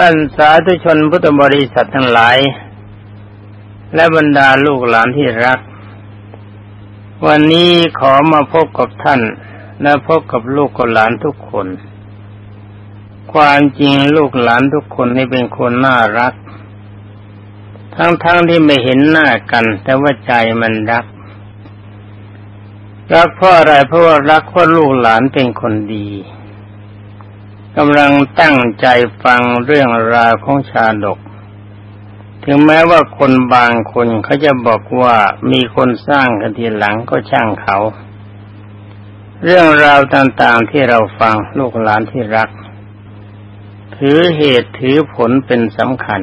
ท่านสาธุชนพุทธบริษัททั้งหลาย และบรรดาลูกหลานที่รัก วันนี้ขอมาพบกับท่าน และพบกับลูกกับหลานทุกคน ความจริงลูกหลานทุกคนนี่เป็นคนน่ารัก ทั้งๆทที่ไม่เห็นหน้ากัน แต่ว่าใจมันรัก รักเพราะอะไรเพราะว่ารักเพราะลูกหลานเป็นคนดี กำลังตั้งใจฟังเรื่องราวของชาดก ถึงแม้ว่าคนบางคนเขาจะบอกว่ามีคนสร้างกันทีหลังก็ช่างเขา เรื่องราวต่างๆที่เราฟังลูกหลานที่รัก ถือเหตุถือผลเป็นสำคัญ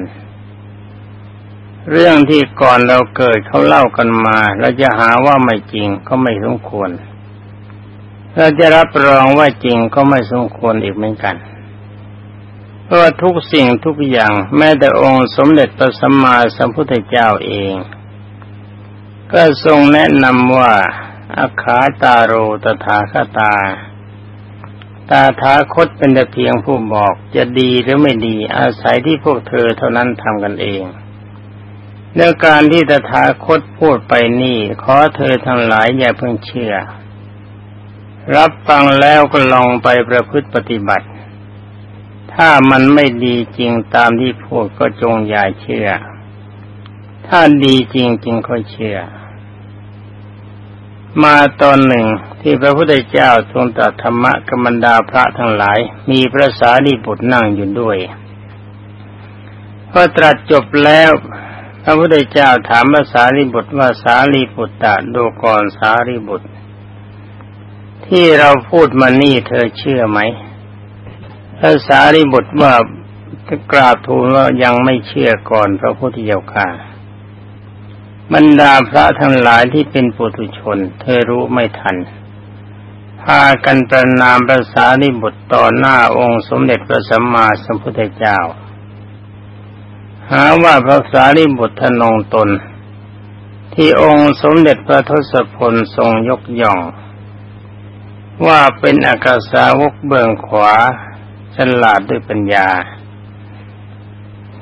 เรื่องที่ก่อนเราเกิดเขาเล่ากันมา เราจะหาว่าไม่จริงก็ไม่สมควร เราจะรับรองว่าจริงก็ไม่สมควรอีกเหมือนกันเพราะทุกสิ่งทุกอย่างแม้แต่องค์สมเด็จพระสัมมาสัมพุทธเจ้าเอง ก็ทรงแนะนำว่าอาคาตาโรตถาคตา ตาทาคตเป็นแต่เพียงผู้บอกจะดีหรือไม่ดีอาศัยที่พวกเธอเท่านั้นทำกันเองเรื่องการที่ตถาคตพูดไปนี่ ขอเธอทั้งหลายอย่าเพิ่งเชื่อ รับฟังแล้วก็ลองไปประพฤติปฏิบัติ ถ้ามันไม่ดีจริงตามที่พูดก็จงอย่าเชื่อ ถ้าดีจริงจริงก็เชื่อ มาตอนหนึ่งที่พระพุทธเจ้าทรงตรัสธรรมะกัมมันดาพระทั้งหลาย มีพระสารีบุตรนั่งอยู่ด้วยพอตรัสจบแล้วพระพุทธเจ้าถามพระสารีบุตรว่าสารีบุตรตะดูก่อนสารีบุตร ที่เราพูดมานี่เธอเชื่อไหมพระสารีบุตรว่ากราบทูลว่ายังไม่เชื่อก่อนพระพุทธเจ้าค่ะบรรดาพระทั้งหลายที่เป็นปุถุชน เธอรู้ไม่ทัน พากันประนามพระสารีบุตรต่อหน้าองค์สมเด็จพระสัมมาสัมพุทธเจ้า หาว่าพระสารีบุตรทนงตน ที่องค์สมเด็จพระทศพลทรงยกย่อง ว่าเป็นอากาสาวกเบื้องขวาฉลาดด้วยปัญญา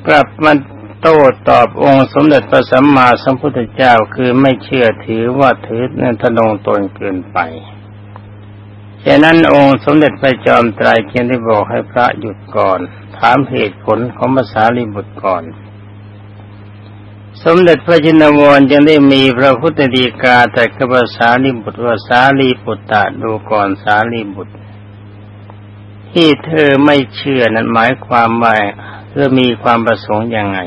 กลับมาโต้ตอบองค์สมเด็จพระสัมมาสัมพุทธเจ้าคือไม่เชื่อถือว่าถือนันทนงตนเกินไปฉะนั้นองค์สมเด็จพระจอมไตรเกียนได้บอกให้พระหยุดก่อน ถามเหตุผลของภาษาลิบุตรก่อน สมเด็จพระจินวรยังได้มีพระพุทธดีกาแต่กบภาษาลีบุตรว่าสาลีปุตรตะดูก่อนสาลีบุตร ที่เธอไม่เชื่อนั้นหมายความว่าเธอมีความประสงค์ยังไง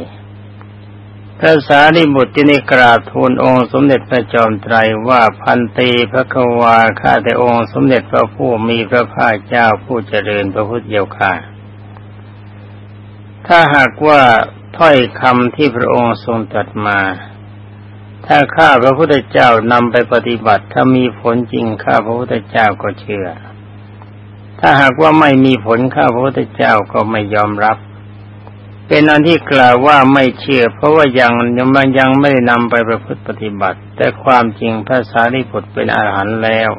พระสารีบุตรที่ได้กราบทูลองค์สมเด็จพระจอมไตรว่าพันตีพระกวาข้าแต่องค์สมเด็จพระผู้มีพระภาคเจ้าผู้เจริญพระพุทธเจ้าค่ะ ถ้าหากว่า ถ้อยคำที่พระองค์ทรงตรัสมา ถ้าข้าพระพุทธเจ้านำไปปฏิบัติ ถ้ามีผลจริงข้าพระพุทธเจ้าก็เชื่อ ถ้าหากว่าไม่มีผลข้าพระพุทธเจ้าก็ไม่ยอมรับ เป็นอันที่กล่าวว่าไม่เชื่อ เพราะว่ายังยังมันยังไม่ได้นำไปประพฤติปฏิบัติ แต่ความจริงพระสารีบุตรเป็นอาหารแล้ว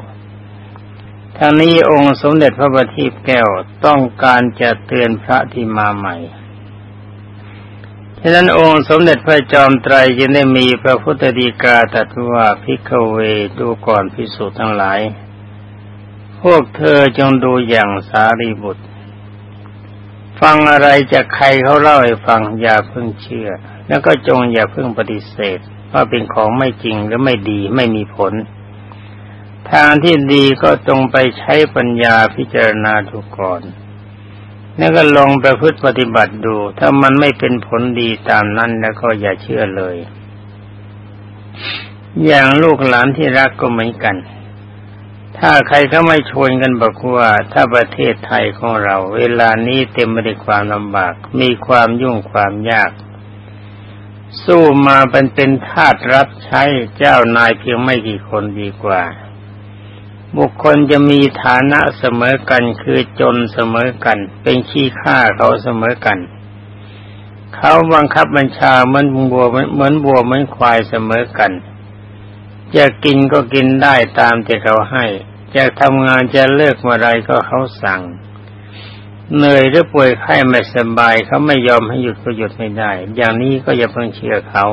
ทางนี้องค์สมเด็จพระบัณฑิตแก้วต้องการจะเตือนพระที่มาใหม่ ฉะนั้นองค์สมเด็จพระจอมไตรจึงได้มีพระพุทธดีกาตรัสว่าพิกเวดูก่อนพิสูจน์ทั้งหลาย พวกเธอจงดูอย่างสารีบุตร ฟังอะไรจากใครเขาเล่าให้ฟังอย่าเพิ่งเชื่อ แล้วก็จงอย่าเพิ่งปฏิเสธว่าเป็นของไม่จริงหรือไม่ดีไม่มีผล ทางที่ดีก็จงไปใช้ปัญญาพิจารณาดูก่อน แล้วก็ลองประพฤติปฏิบัติดู ถ้ามันไม่เป็นผลดีตามนั้นแล้วก็อย่าเชื่อเลย อย่างลูกหลานที่รักก็เหมือนกัน ถ้าใครเขาไม่ชวนกันบอกว่าถ้าประเทศไทยของเรา เวลานี้เต็มไปด้วยความลำบาก มีความยุ่งความยาก สู้มาเป็นเป็นทาสรับใช้เจ้านายเพียงไม่กี่คนดีกว่า บุคคลจะมีฐานะเสมอกันคือจนเสมอกัน เป็นขี้ข้าเขาเสมอกัน เขาบังคับบัญชาเหมือนบัวเหมือนบัวเหมือนควายเสมอกัน จะกินก็กินได้ตามที่เขาให้ จะทำงานจะเลิกเมื่อไรก็เขาสั่งเหนื่อยหรือป่วยไข้ไม่สบายเขาไม่ยอมให้หยุดก็หยุดไม่ได้ อย่างนี้ก็อย่าเพิ่งเชื่อเขา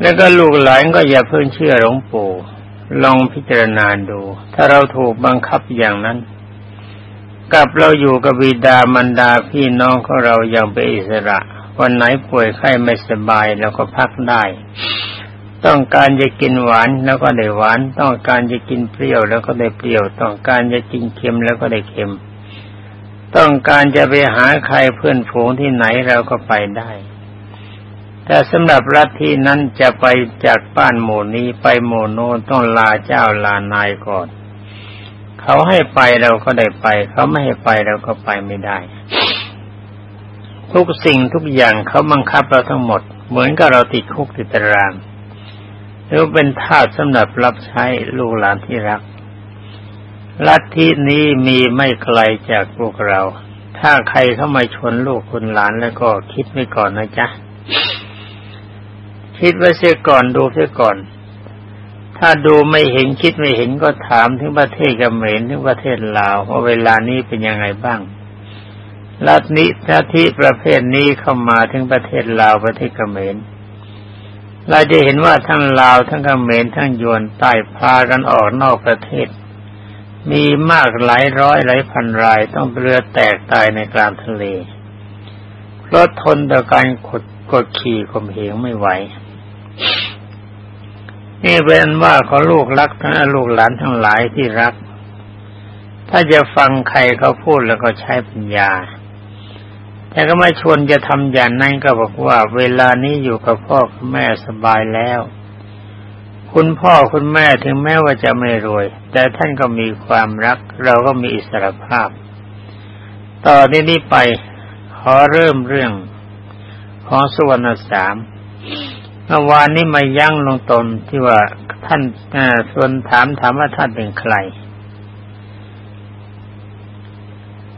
แล้วก็ลูกหลานก็อย่าเพิ่งเชื่อหลวงปู่ ลองพิจารณาดู ถ้าเราถูกบังคับอย่างนั้น กับเราอยู่กับบิดามารดาพี่น้องของเราอย่างเป็นอิสระ วันไหนป่วยไข้ไม่สบายเราก็พักได้ ต้องการจะกินหวานแล้วก็ได้หวาน ต้องการจะกินเปรี้ยวแล้วก็ได้เปรี้ยว ต้องการจะกินเค็มแล้วก็ได้เค็ม ต้องการจะไปหาใครเพื่อนฝูงที่ไหนเราก็ไปได้ แต่สำหรับรัฐที่นั้นจะไปจากบ้านหมู่นี้ไปหมู่โน้นต้องลาเจ้าลานายก่อน เขาให้ไปเราก็ได้ไป เขาไม่ให้ไปเราก็ไปไม่ได้ ทุกสิ่งทุกอย่างเขาบังคับเราทั้งหมด เหมือนกับเราติดคุกติดตารางหรือเป็นทาสสำหรับรับใช้ลูกหลานที่รัก ลัทธินี้มีไม่ไกลจากพวกเรา ถ้าใครเข้ามาชนลูกคุณหลานแล้วก็คิดไว้ก่อนนะจ๊ะ คิดไว้เสียก่อนดูเสียก่อน ถ้าดูไม่เห็นคิดไม่เห็นก็ถามถึงประเทศกัมเมรถึงประเทศลาวว่าเวลานี้เป็นยังไงบ้างลัทธิลัทธิประเภทนี้เข้ามาถึงประเทศลาวประเทศกัมเมรเราจะเห็นว่าทั้งลาวทั้งเขมรทั้งยวนใต้พากันออกนอกประเทศ มีมากหลายร้อยหลายพันรายต้องเรือแตกตายในกลางทะเลเพราะทนต่อการกดกดขี่ข่มเหงไม่ไหว นี่เป็นว่าเขาลูกรักทั้งลูกหลานทั้งหลายที่รัก ถ้าจะฟังใครเขาพูดแล้วก็ใช้ปัญญา แต่ก็ไม่ชวนจะทำอย่างนั้นก็บอกว่า เวลานี้อยู่กับพ่อคุณแม่สบายแล้ว คุณพ่อคุณแม่ถึงแม้ว่าจะไม่รวย แต่ท่านก็มีความรัก เราก็มีอิสรภาพ ต่อนี้นี้ไปขอเริ่มเรื่องของสุวรรณสาม เมื่อวานนี้มายั่งลงตนที่ว่าท่านส่วนถามถามว่าท่านเป็นใคร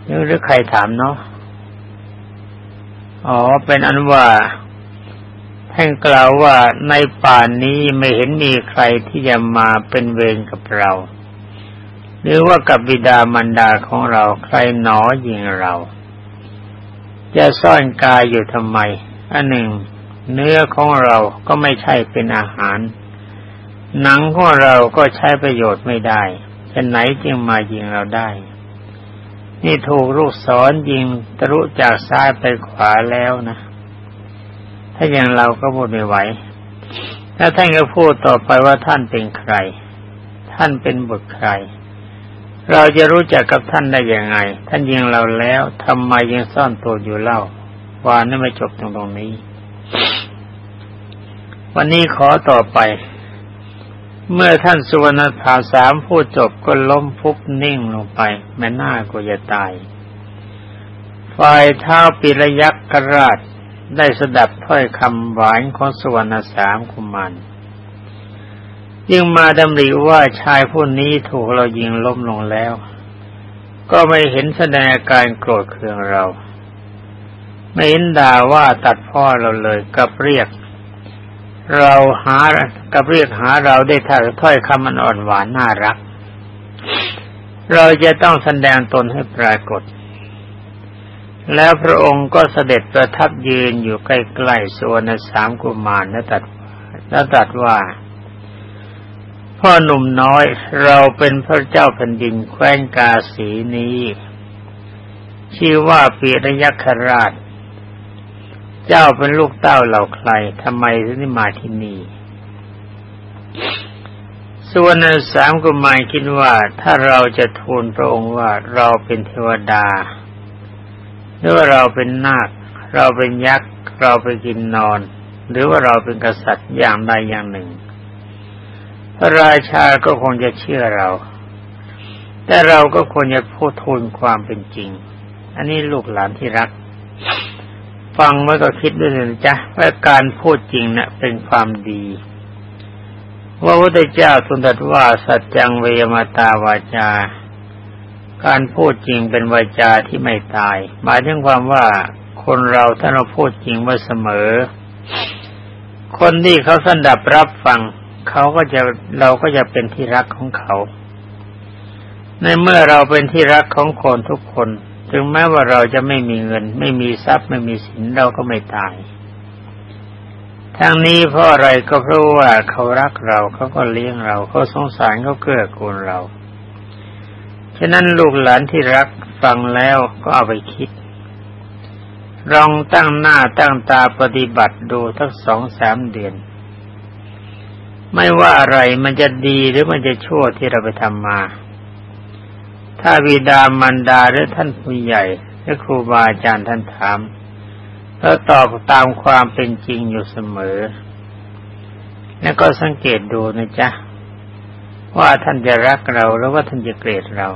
หรือใครถามเนาะอ๋อ เป็นอันว่าท่านกล่าวว่าในป่านนี้ไม่เห็นมีใครที่จะมาเป็นเวรกับเรา หรือว่ากับบิดามารดาของเราใครหนอยิงเรา จะซ่อนกายอยู่ทำไม อันหนึ่ง เนื้อของเราก็ไม่ใช่เป็นอาหาร หนังของเราก็ใช้ประโยชน์ไม่ได้จะไหนจึงมายิงเราได้ นี่ถูกลูกศรยิงทะลุจากซ้ายไปขวาแล้วนะ ถ้าอย่างเราก็พูดไม่ไหวถ้าท่านก็พูดต่อไปว่าท่านเป็นใคร ท่านเป็นบุตรใคร เราจะรู้จักกับท่านได้ยังไง ท่านยิงเราแล้วทำไมยังซ่อนตัวอยู่เล่าวานนี่ไม่จบตรงตรงนี้ วันนี้ขอต่อไป เมื่อท่านสุวรรณถาสามพูดจบก็ล้มฟุบนิ่งลงไป แม่หน้าก็จะตาย ฝ่ายเท้าปิรยักษ์กราชได้สดับถ้อยคำหวานของสุวรรณสามคุมันยิ่งมาดำริว่าชายผู้นี้ถูกเรายิงล้มลงแล้ว ก็ไม่เห็นแสดงอาการโกรธเคืองเรา ไม่เห็นด่าว่าตัดพ่อเราเลยกับเรียก เราหากับเรียกหาเราได้ถ้าถ้อยคำมันอ่อนหวานน่ารัก เราจะต้องแสดงตนให้ปรากฏ แล้วพระองค์ก็เสด็จประทับยืนอยู่ใกล้ๆส่วนสามกุมารและตัดและตัดว่า พ่อหนุ่มน้อยเราเป็นพระเจ้าแผ่นดินแคว้นกาสีนี้ ชื่อว่าปีรยักษราช เจ้าเป็นลูกเต้าเหล่าใครทำไมถึงได้มาที่นี่ส่วนสามกุมารคิดว่าถ้าเราจะทูลพระองค์ว่าเราเป็นเทวดาหรือว่าเราเป็นนาค เราเป็นยักษ์ เราไปกินนอน หรือว่าเราเป็นกษัตริย์อย่างใดอย่างหนึ่ง พระราชาก็คงจะเชื่อเรา แต่เราก็ควรจะพูดทูลความเป็นจริง อันนี้ลูกหลานที่รัก ฟังไว้ก็คิดด้วยนะจ๊ะว่าการพูดจริงเนะ่ะเป็นความดี ว่าพระเจ้าทรงตรัสว่าสัจจังเวยมาตาวาจา การพูดจริงเป็นวาจาที่ไม่ตาย หมายถึงความว่าคนเราถ้าเราพูดจริงว่าเสมอ คนที่เขาสันดับรับฟังเขาก็จะเราก็จะเป็นที่รักของเขา ในเมื่อเราเป็นที่รักของคนทุกคน ถึงแม้ว่าเราจะไม่มีเงิน ไม่มีทรัพย์ไม่มีสินเราก็ไม่ตายทั้งนี้เพราะอะไรก็เพราะว่าเขารักเราเขาก็เลี้ยงเราเขาสงสารเขาเกื้อกูลเราฉะนั้นลูกหลานที่รักฟังแล้วก็เอาไปคิดลองตั้งหน้าตั้งตาปฏิบัติดูทั้งสองสามเดือน ไม่ว่าอะไรมันจะดีหรือมันจะชั่วที่เราไปทำมา ถ้าบิดามารดาหรือท่านผู้ใหญ่หรือครูบาอาจารย์ท่านถามเราตอบตามความเป็นจริงอยู่เสมอ แล้วก็สังเกตดูนะจ๊ะ ว่าท่านจะรักเราหรือว่าท่านจะเกลียดเรา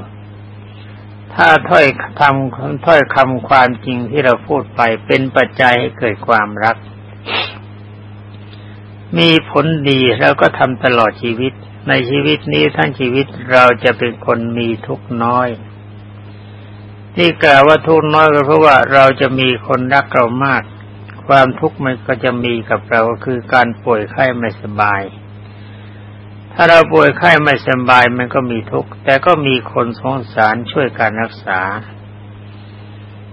ถ้าถ้อยทำถ้อยคำความจริงที่เราพูดไปเป็นปัจจัยให้เกิดความรัก มีผลดีแล้วก็ทำตลอดชีวิต ในชีวิตนี้ทั้งชีวิตเราจะเป็นคนมีทุกน้อย ที่กล่าวว่าทุกน้อยก็เพราะว่าเราจะมีคนรักเรามาก ความทุกข์มันก็จะมีกับเราคือการป่วยไข้ไม่สบาย ถ้าเราป่วยไข้ไม่สบายมันก็มีทุกข์แต่ก็มีคนสงสารช่วยการรักษา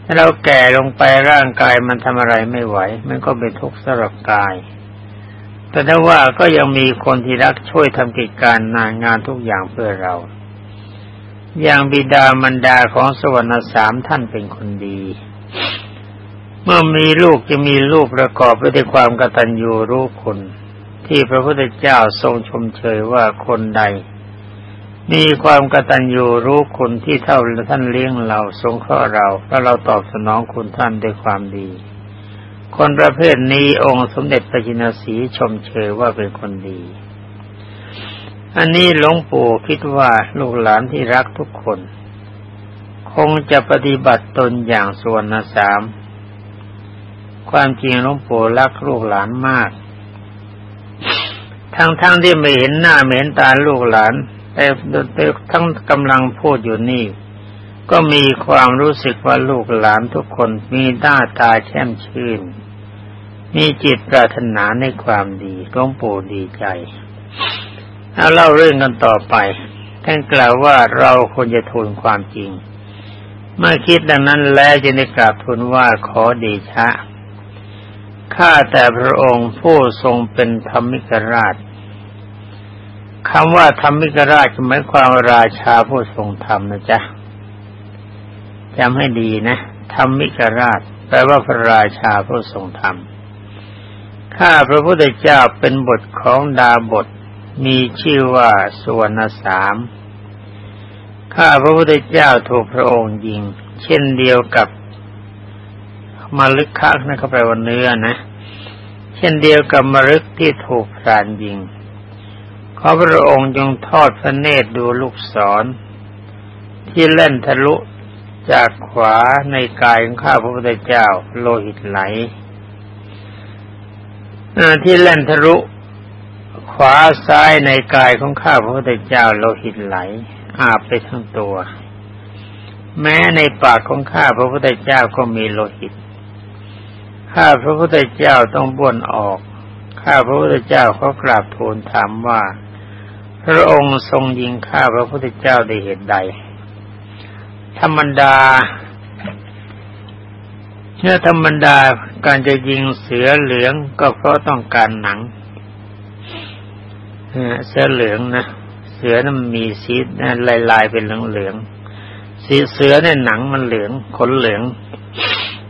ถ้าเราแก่ลงไปร่างกายมันทำอะไรไม่ไหว มันก็เป็นทุกข์สำหรับกาย แต่ถ้าว่าก็ยังมีคนที่รักช่วยทำกิจการงานงานทุกอย่างเพื่อเรา อย่างบิดามารดาของสวรรค์สามท่านเป็นคนดี เมื่อมีลูกจะมีลูกประกอบไปด้วยความกตัญญูรู้คุณ ที่พระพุทธเจ้าทรงชมเชยว่าคนใด มีความกตัญญูรู้คุณที่เท่าท่านเลี้ยงเราสงเคราะห์เรา แล้วเราตอบสนองคุณท่านด้วยความดี คนประเภทนี้องค์สมเด็จพระจินสีชมเชยว่าเป็นคนดี อันนี้หลวงปู่คิดว่าลูกหลานที่รักทุกคน คงจะปฏิบัติตนอย่างส่วนสาม ความจริงหลวงปู่รักลูกหลานมาก ทั้งทั้งที่ไม่เห็นหน้าไม่เห็นตาลูกหลานแต่แต่ทั้งกำลังพูดอยู่นี่ก็มีความรู้สึกว่าลูกหลานทุกคนมีหน้าตาแช่มชื่น มีจิตปรารถนาในความดีหลวงปู่ดีใจ เอาเล่าเรื่องกันต่อไป ท่านกล่าวว่าเราควรจะทูลความจริง เมื่อคิดดังนั้นแล้วจะได้กราบทูลว่าขอเดชะ ข้าแต่พระองค์ผู้ทรงเป็นธรรมิกราชคำว่าธรรมิกราชหมายความราชาผู้ทรงธรรมนะจ๊ะจำให้ดีนะธรรมิกราช แปลว่าพระราชาผู้ทรงธรรม ข้าพระพุทธเจ้าเป็นบทของดาบท มีชื่อว่าสุวรรณสามข้าพระพุทธเจ้าถูกพระองค์ยิง เช่นเดียวกับมาลึกคักนะเขาแปลว่าเนื้อนะ เช่นเดียวกับมรึกที่ถูกพรานยิงขอพระองค์จงทอดพระเนตรดูลูกศร ที่เล่นทะลุจากขวาในกายของข้าพระพุทธเจ้าโลหิตไหล ที่เล่นทะลุขวาซ้ายในกายของข้าพระพุทธเจ้าโลหิตไหล อาบไปทั้งตัว แม้ในปากของข้าพระพุทธเจ้าก็มีโลหิต ข้าพระพุทธเจ้าต้องบ้วนออก ข้าพระพุทธเจ้าเขากราบทูลถามว่า พระองค์ทรงยิงข้าพระพุทธเจ้าได้เหตุใด ธรรมดา เนื่อธรรมดาการจะยิงเสือเหลืองก็เพราะต้องการหนังเสือเหลืองนะเสือนั้นมีสีลายลายเป็นเหลืองเหลืองสีเสือเนี่ยหนังมันเหลืองขนเหลือง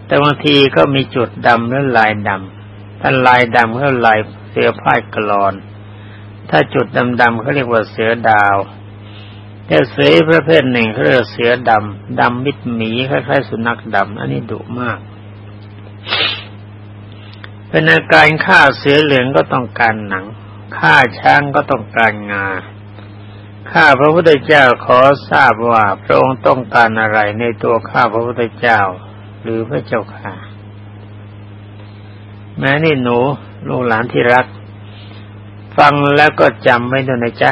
แต่บางทีก็มีจุดดำและลายดำถ้าลายดำก็ลายเสือพายกรอน ถ้าจุดดำๆเขาเรียกว่าเสือดาวแต่เสือประเภทหนึ่งเขาเรียกเสือดำดำมิดหมีคล้ายๆสุนัขดำอันนี้ดุมาก เป็นอาการฆ่าเสือเหลืองก็ต้องการหนังฆ่าช้างก็ต้องการงาข้าพระพุทธเจ้าขอทราบว่าพระองค์ต้องการอะไรในตัวข้าพระพุทธเจ้า หรือพระเจ้าค่ะ แม้นี่หนูลูกหลานที่รัก ฟังแล้วก็จำไว้ด้วยนะจ๊ะ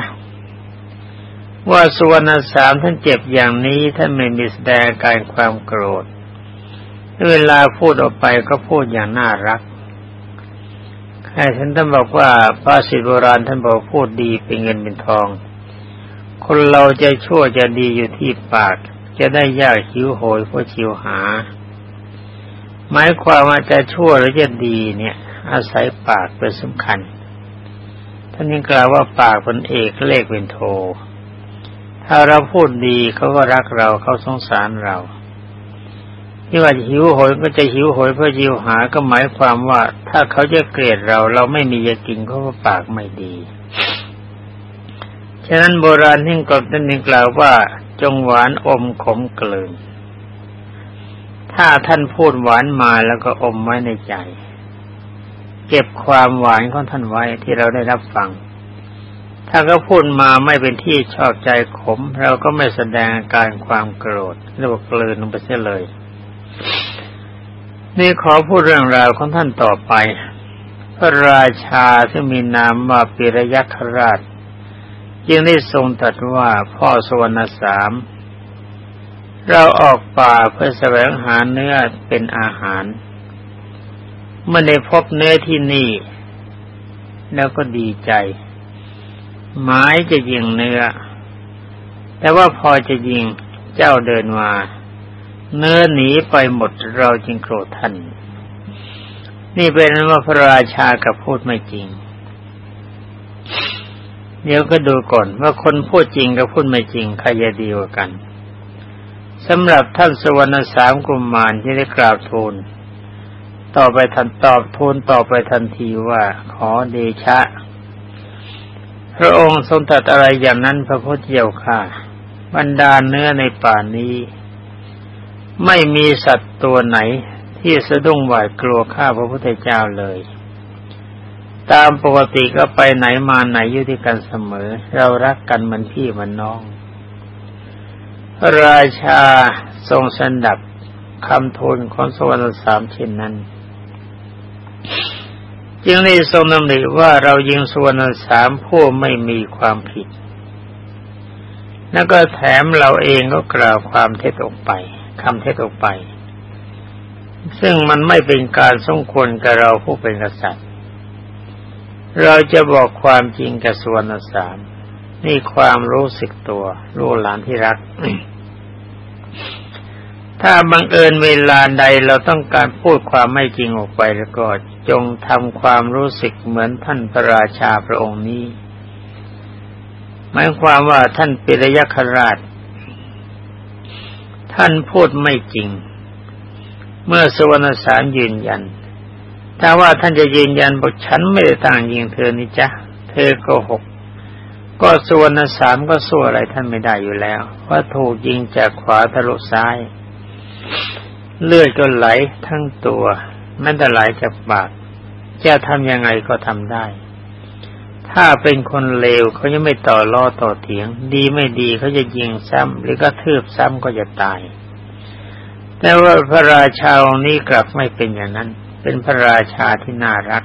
ว่าสุวรรณสามท่านเจ็บอย่างนี้ท่านไม่มีแสดงการความโกรธ เวลาพูดออกไปก็พูดอย่างน่ารัก ใครท่านท่านบอกว่าภาษิตโบราณท่านบอกพูดดีเป็นเงินเป็นทอง คนเราจะชั่วจะดีอยู่ที่ปาก จะได้ยากหิวโหยเพราะชิวหา หมายความว่าจะชั่วหรือจะดีเนี่ย อาศัยปากเป็นสำคัญ ท่านยังกล่าวว่าปากเป็นเอกเลขเป็นโท ถ้าเราพูดดีเขาก็รักเราเขาสงสารเรา ที่ว่าหิวโหยก็จะหิวโหยเพื่อหิวหาก็หมายความว่า ถ้าเขาจะเกลียดเราเราไม่มีจะกินเขาก็ปากไม่ดี ฉะนั้นโบราณที่กล่าวนั่นเองกล่าวว่า จงหวานอมขมเกลืนถ้าท่านพูดหวานมาแล้วก็อมไว้ในใจ เก็บความหวานของท่านไว้ที่เราได้รับฟัง ถ้าก็พูดมาไม่เป็นที่ชอบใจขม เราก็ไม่แสดงอาการความโกรธเรียกว่าเกลืนลงไปเสียเลย นี่ขอพูดเรื่องราวของท่านต่อไป พระราชาที่มีนามว่าปิรยัคราชจึงได้ทรงตรัสว่าพ่อสวรรณสาม เราออกป่าเพื่อแสวงหาเนื้อเป็นอาหาร เมื่อได้พบเนื้อที่นี่ แล้วก็ดีใจหมายจะยิงเนื้อ แต่ว่าพอจะยิงเจ้าเดินมา เนื้อหนีไปหมดเราจึงโกรธท่าน นี่เป็นว่าพระราชากับพูดไม่จริง เดี๋ยวก็ดูก่อนว่าคนพูดจริงกับพูดไม่จริงใครจะดีกว่ากันสำหรับท่านสวรรณสามกุมมารที่ได้กราบทูลต่อไปทันตอบทูลต่อไปทันทีว่าขอเดชะ พระองค์ทรงตรัสอะไรอย่างนั้นพระพุทธเจ้าค่ะบรรดาเนื้อในป่านี้ ไม่มีสัตว์ตัวไหนที่สะดุ้งหวาดกลัวข้าพระพุทธเจ้าเลย ตามปกติก็ไปไหนมาไหนอยู่ที่กันเสมอ เรารักกันเหมือนพี่เหมือนน้อง ราชาทรงสันดับคำทูลของสวรรค์สามเช่นนั้น จึงได้ทรงดำริว่าเรายิงสวรรค์สามผู้ไม่มีความผิด แล้วก็แถมเราเองก็กล่าวความเท็จออกไป คำเท็จออกไป ซึ่งมันไม่เป็นการสมควรกับเราผู้เป็นกษัตริย์ เราจะบอกความจริงกับส่วนสามนี่ความรู้สึกตัว รู้หลานที่รัก ถ้าบังเอิญเวลาใดเราต้องการพูดความไม่จริงออกไปแล้วก็จงทำความรู้สึกเหมือนท่านพระราชาพระองค์นี้หมายความว่าท่านปิรยคราช ท่านพูดไม่จริง เมื่อสวรรณสารยืนยัน ถ้าว่าท่านจะยืนยันบอกฉันไม่ได้ต่างยิงเธอนี่จ้ะเธอโกหก ก็ส่วนสามก็สู้อะไรท่านไม่ได้อยู่แล้วเพราถูกยิงจากขวาทะลุซ้าย เลือดก็ไหลทั้งตัวแมันแต่ไหลจากปากจะทำยังไงก็ทำได้ ถ้าเป็นคนเลวเขาจะไม่ต่อล้อต่อเถียง ดีไม่ดีเขาจะยิงซ้ำหรือก็ทืบซ้ำก็จะตาย แต่ว่าพระราชาองค์นี้กลับไม่เป็นอย่างนั้น เป็นพระราชาที่น่ารัก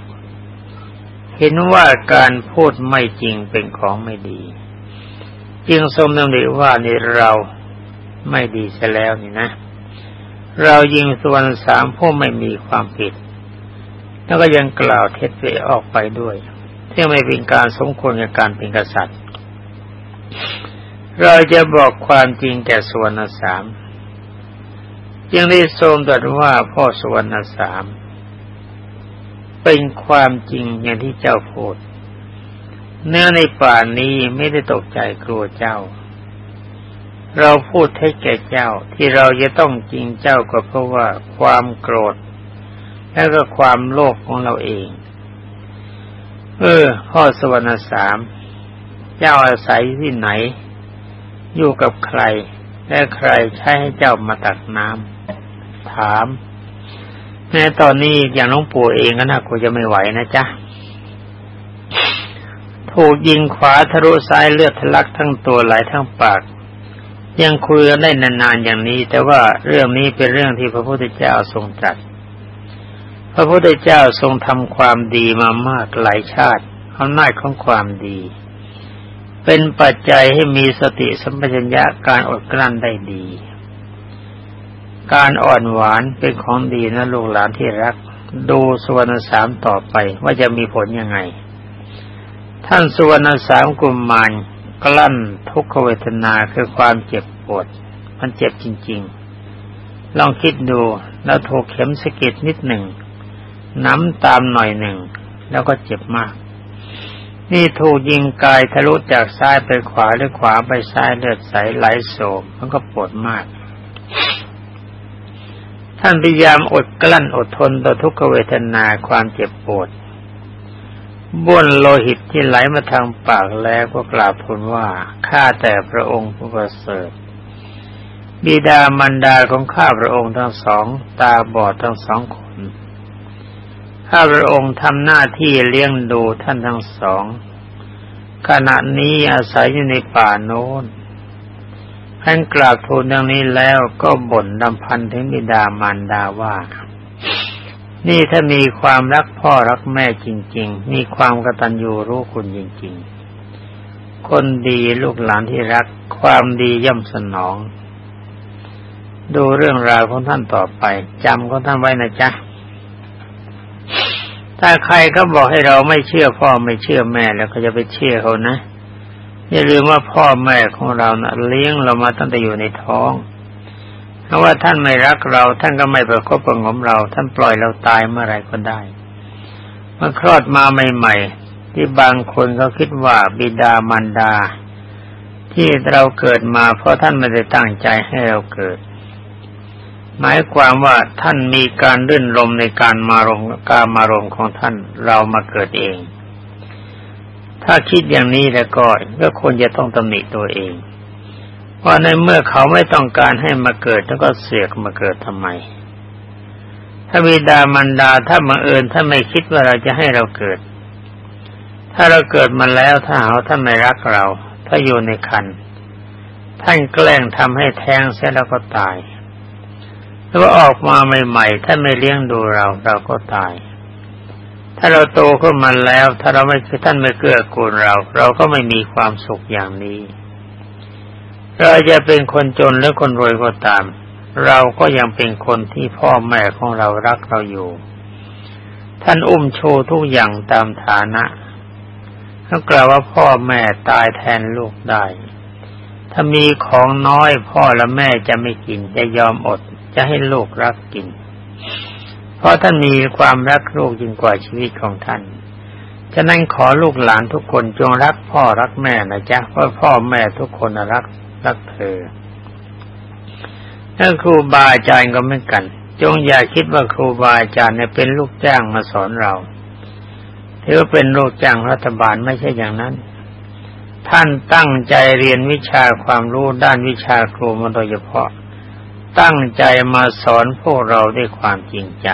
เห็นว่าการพูดไม่จริงเป็นของไม่ดี จึงทรงดำริว่าในเราไม่ดีซะแล้วนี่นะ เรายิงส่วนสามผู้ไม่มีความผิด แล้วก็ยังกล่าวเท็จไปออกไปด้วย ที่ไม่เป็นการสมควรกับการเป็นกษัตริย์ เราจะบอกความจริงแก่ส่วนสามจึงได้ทรงตรัสว่าพ่อส่วนสาม เป็นความจริงอย่างที่เจ้าพูด เนื้อในป่านนี้ไม่ได้ตกใจกลัวเจ้า เราพูดให้แก่เจ้าที่เราจะต้องจริงเจ้าก็เพราะว่าความโกรธ และก็ความโลภของเราเอง เออ พ่อสวรรค์สามเจ้าอาศัยที่ไหน อยู่กับใคร และใครใช้ให้เจ้ามาตักน้ำถามแม้ตอนนี้อย่างน้องปู่เองก็น่ากลัวจะไม่ไหวนะจ๊ะถูกยิงขวาทะลุซ้ายเลือดทะลักทั้งตัวไหลทั้งปาก ยังคุยกันได้นานๆอย่างนี้ แต่ว่าเรื่องนี้เป็นเรื่องที่พระพุทธเจ้าทรงตรัส พระพุทธเจ้าทรงทำความดีมามากหลายชาติอำนาจของความดี เป็นปัจจัยให้มีสติสัมปชัญญะการอดกลั้นได้ดี การอ่อนหวานเป็นของดีนะลูกหลานที่รัก ดูสวรรณสามต่อไปว่าจะมีผลยังไง ท่านสุวรรณสามกุมมารกลั้นทุกขเวทนาคือความเจ็บปวด มันเจ็บจริง ๆ ลองคิดดูแล้วถูกเข็มสะกิดนิดหนึ่ง น้ำตามหน่อยหนึ่ง แล้วก็เจ็บมาก นี่ถูกยิงกายทะลุจากซ้ายไปขวาหรือขวาไปซ้ายเลือดใสไหลโสมมันก็ปวดมาก ท่านพยายามอดกลั้นอดทนต่อทุกขเวทนาความเจ็บปวดบ้วนโลหิตที่ไหลมาทางปากแล้วก็กราบทูลว่าข้าแต่พระองค์ผู้ประเสริฐบิดามารดาของข้าพระองค์ทั้งสอง ตาบอดทั้งสองคน ข้าพระองค์ทำหน้าที่เลี้ยงดูท่านทั้งสอง ขณะนี้อาศัยอยู่ในป่าโน้นท่านกราบทูลดังนี้แล้วก็บ่นดำพันถึงบิดามารดาว่า นี่ถ้ามีความรักพ่อรักแม่จริง ๆ มีความกตัญญูรู้คุณจริง ๆ คนดีลูกหลานที่รัก ความดีย่อมสนอง ดูเรื่องราวของท่านต่อไปจำของท่านไว้นะจ๊ะ ถ้าใครก็บอกให้เราไม่เชื่อพ่อไม่เชื่อแม่แล้วก็จะไปเชื่อเขานะ อย่าลืมว่าพ่อแม่ของเรานะ่ะเลี้ยงเรามาตั้งแต่อยู่ในท้องเพราะว่าท่านไม่รักเรา ท่านก็ไม่ประคบประงมเรา ท่านปล่อยเราตายเมื่อไรก็ได้เมื่อคลอดมาใหม่ๆที่บางคนเขาคิดว่าบิดามารดา ที่เราเกิดมาเพราะท่านไม่ได้ตั้งใจให้เราเกิด หมายความว่าท่านมีการรื่นรมในการมารมการมารมของท่านเรามาเกิดเอง ถ้าคิดอย่างนี้แล้วก็ก็ควรจะต้องตำหนิตัวเองว่าในเมื่อเขาไม่ต้องการให้มาเกิดแล้วก็เสียกมาเกิดทำไม ถ้าวิดามันดาถ้าบังเอิญถ้าไม่คิดว่าเราจะให้เราเกิด ถ้าเราเกิดมาแล้วถ้าหาท่านไม่รักเรา ถ้าอยู่ในคันท่านแกล้งทำให้แท้งเสียแล้วก็ตาย หรือว่าออกมาใหม่ๆ ถ้าไม่เลี้ยงดูเราเราก็ตาย ถ้าเราโตขึ้นมาแล้ว ถ้าเราไม่ท่านไม่เกื้อกูลเรา เราก็ไม่มีความสุขอย่างนี้ เราจะเป็นคนจนหรือคนรวยก็ตาม เราก็ยังเป็นคนที่พ่อแม่ของเรารักเราอยู่ ท่านอุ้มโชว์ทุกอย่างตามฐานะถ้ากล่าวว่าพ่อแม่ตายแทนลูกได้ ถ้ามีของน้อยพ่อและแม่จะไม่กินจะยอมอด จะให้ลูกรักกิน เพราะท่านมีความรักลูกยิ่งกว่าชีวิตของท่าน ฉะนั้นขอลูกหลานทุกคนจงรักพ่อรักแม่นะจ๊ะเพราะพ่อแม่ทุกคนรักรักเธอถ้าครูบาอาจารย์ก็ไม่กัน จงอย่าคิดว่าครูบาอาจารย์เนี่ยเป็นลูกจ้างมาสอนเราถือว่าเป็นลูกจ้างรัฐบาลไม่ใช่อย่างนั้น ท่านตั้งใจเรียนวิชาความรู้ด้านวิชาครูมาโดยเฉพาะ ตั้งใจมาสอนพวกเราด้วยความจริงใจ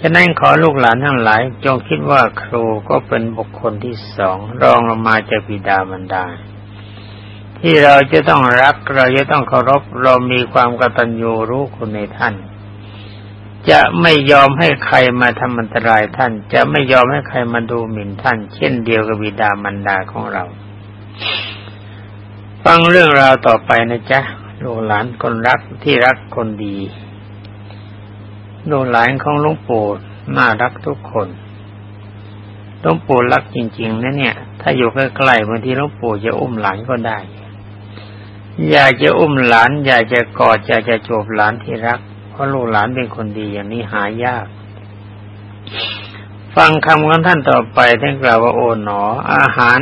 ฉะนั้นขอลูกหลานทั้งหลาย จงคิดว่าครูก็เป็นบุคคลที่สองรองลงมาจากบิดามารดา ที่เราจะต้องรักเราจะต้องเคารพเรามีความกตัญญูรู้คุณในท่าน จะไม่ยอมให้ใครมาทำอันตรายท่าน จะไม่ยอมให้ใครมาดูหมิ่นท่าน เช่นเดียวกับบิดามารดาของเรา ฟังเรื่องราวต่อไปนะจ๊ะ ลูกหลานคนรักที่รักคนดีลูกหลานของหลวงปู่น่ารักทุกคนหลวงปู่รักจริงๆนะเนี่ย ถ้าอยู่ใกล้ๆบางทีหลวงปู่จะอุ้มหลานก็ได้ อยากจะอุ้มหลาน อยากจะกอดอยากจะจูบหลานที่รัก เพราะลูกหลานเป็นคนดีอย่างนี้หายาก ฟังคำของท่านต่อไปท่านกล่าวว่าโอ๋หนอ อาหาร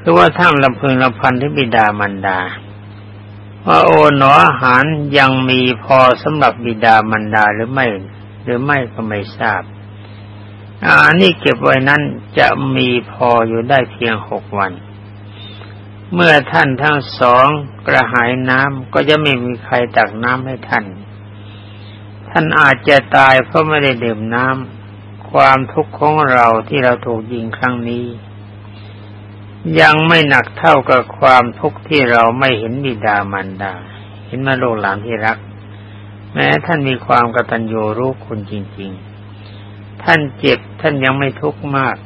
คือว่าท่านลำพึงลำพันที่บิดามันดา ว่าโอหนออาหารยังมีพอสำหรับบิดามันดาหรือไม่ หรือไม่ก็ไม่ทราบอาหารนี่เก็บไว้นั้นจะมีพออยู่ได้เพียงหกวัน เมื่อท่านทั้งสองกระหายน้ำก็จะไม่มีใครตักน้ำให้ท่าน ท่านอาจจะตายเพราะไม่ได้ดื่มน้ำความทุกข์ของเราที่เราถูกยิงครั้งนี้ ยังไม่หนักเท่ากับความทุกข์ที่เราไม่เห็นบิดามารดา เห็นมาโลกหลานที่รัก แม้ท่านมีความกตัญญูรู้คุณจริง ๆ ท่านเจ็บท่านยังไม่ทุกข์มาก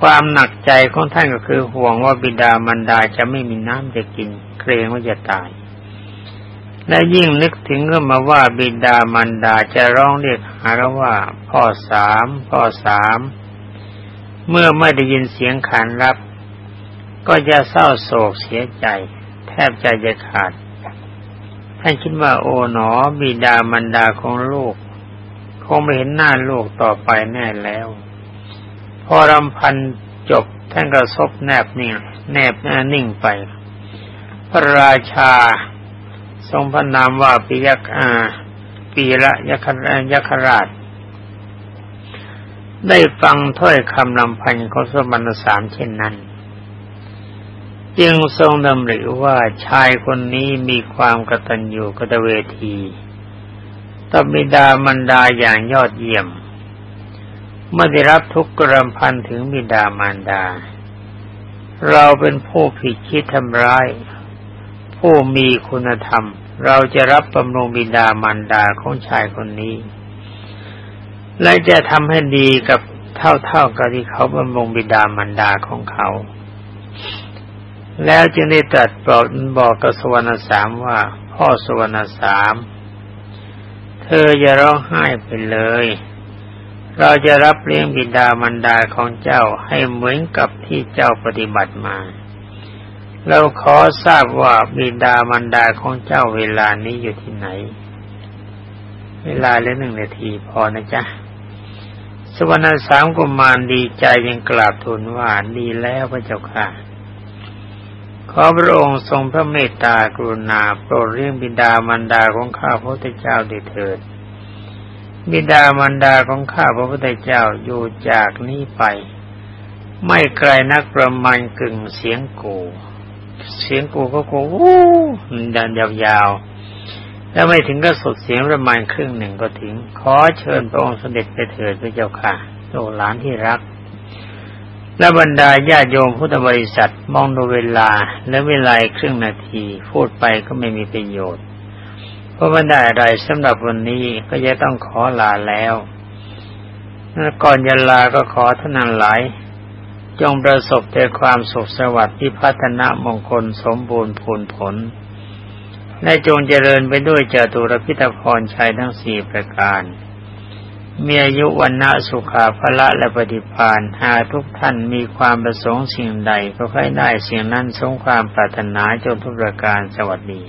ความหนักใจของท่านก็คือห่วงว่าบิดามารดาจะไม่มีน้ำจะกิน เกรงว่าจะตาย และยิ่งนึกถึงก็มาว่าบิดามารดาจะร้องเรียกหาว่าพ่อสามพ่อสาม เมื่อไม่ได้ยินเสียงขานรับ ก็จะเศร้าโศกเสียใจ แทบใจจะขาด ท่านคิดว่าโอ๋หนอบิดามันดาของลูก คงไม่เห็นหน้าลูกต่อไปแน่แล้ว พอรำพันจบท่านก็ซบแนบนิ่งแนบนิ่งไป พระราชา ทรงพระนามว่าปิยกอาปีละยคยคราช ได้ฟังถ้อยคำลำพันของสมณสามเช่นนั้น จึงทรงดำริว่าชายคนนี้มีความกตัญญูกตเวทีตบิดามันดาอย่างยอดเยี่ยม เมื่อได้รับทุกกรำพันถึงบิดามารดา เราเป็นผู้ผิดคิดทำร้าย ผู้มีคุณธรรม เราจะรับบำรุงบิดามารดาของชายคนนี้ และจะทำให้ดีกับเท่าๆกับที่เขาบำรุงบิดามารดาของเขา แล้วจึงได้ตรัสบอกบอกกับสวรรณสามว่า พ่อสวรรณสาม เธออย่าร้องไห้ไปเลย เราจะรับเลี้ยงบิดามารดาของเจ้าให้เหมือนกับที่เจ้าปฏิบัติมา เราขอทราบว่าบิดามารดาของเจ้าเวลานี้อยู่ที่ไหน เวลาเหลือหนึ่งนาทีพอนะจ๊ะ สวรรณสามกุมารดีใจยังกราบทูลว่าดีแล้วพระเจ้าค่ะขอพระองค์ทรงพระเมตตากรุณาโปรดเลี้ยงบิดามารดาของข้าพระพุทธเจ้าด้วยเถิด บิดามารดาของข้าพระพุทธเจ้าอยู่จากนี้ไป ไม่ไกลนักประมาณกึ่งเสียงกู เสียงกูก็กูวู้ดันยาวๆ แล้วไม่ถึงก็สุดเสียงประมาณครึ่งหนึ่งก็ถึง ขอเชิญพระองค์เสด็จไปเถิดพระเจ้าค่ะโตหลานที่รัก และบรรดาญาโยมพุทธบริษัทมองดูเวลาและเวลาครึ่งนาที พูดไปก็ไม่มีประโยชน์ เพราะไม่ได้อะไรสำหรับวันนี้ก็จะต้องขอลาแล้วก่อนจะลาก็ขอท่านันหลายจงประสบแต่ความสุขสวัสดิ์ที่พัฒนามงคลสมบูรณ์ผลผลและจงเจริญไปด้วยเจตุรพิธพรชัยทั้งสี่ประการ มีอายุวันณะสุขาภละและปฏิพานหากทุกท่านมีความประสงค์สิ่งใดก็ค่อยได้สิ่งนั้นสงความปรารถนาจนทุกประการสวัสดี